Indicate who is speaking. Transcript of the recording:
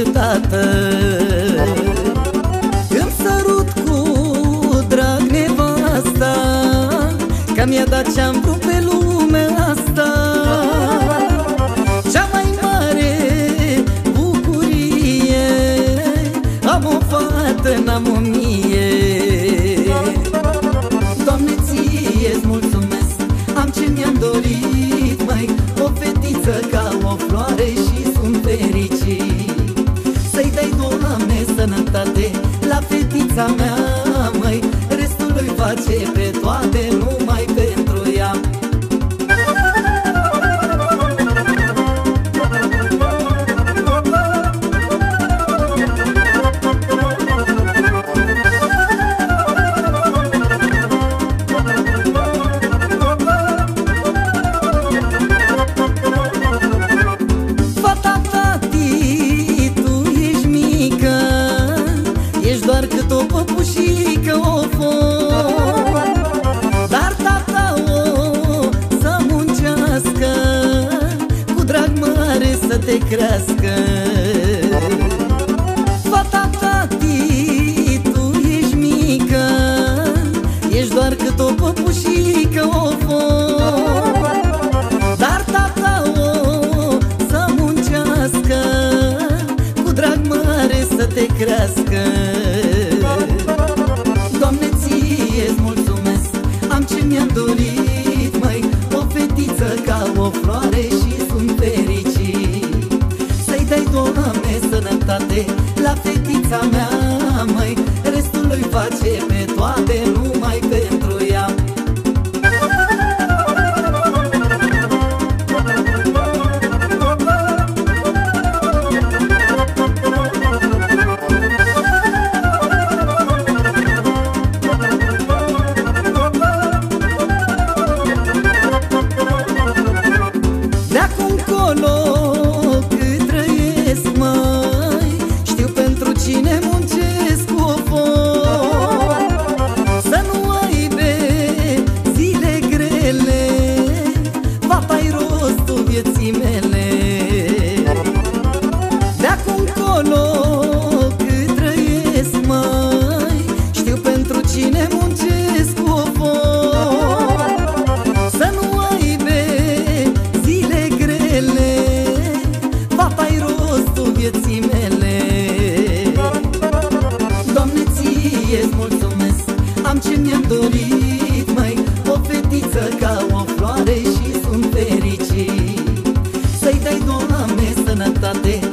Speaker 1: odată Îmi sărut cu drag nevasta Că mi-a dat ce-am vrut pe lumea asta. Cea mai mare bucurie Am o fată, n-am o mie. Doamne, ție-ți mulțumesc Am ce mi-am dorit, mai O fetiță ca o floare și sunt fericit. Să-i dai, Doamne, sănătate La fetița mea, Ești doar cât o păpușică o fost Dar tata o să muncească Cu drag mare să te crească. Fata tati, tu ești mică Ești doar cât o păpușică o fost dar tata o să muncească Cu drag mare să te crească mi-am dorit, mai O fetiță ca o floare și ritm mai O fetiță ca o floare și sunt fericit. Să-i dai, Doamne, sănătate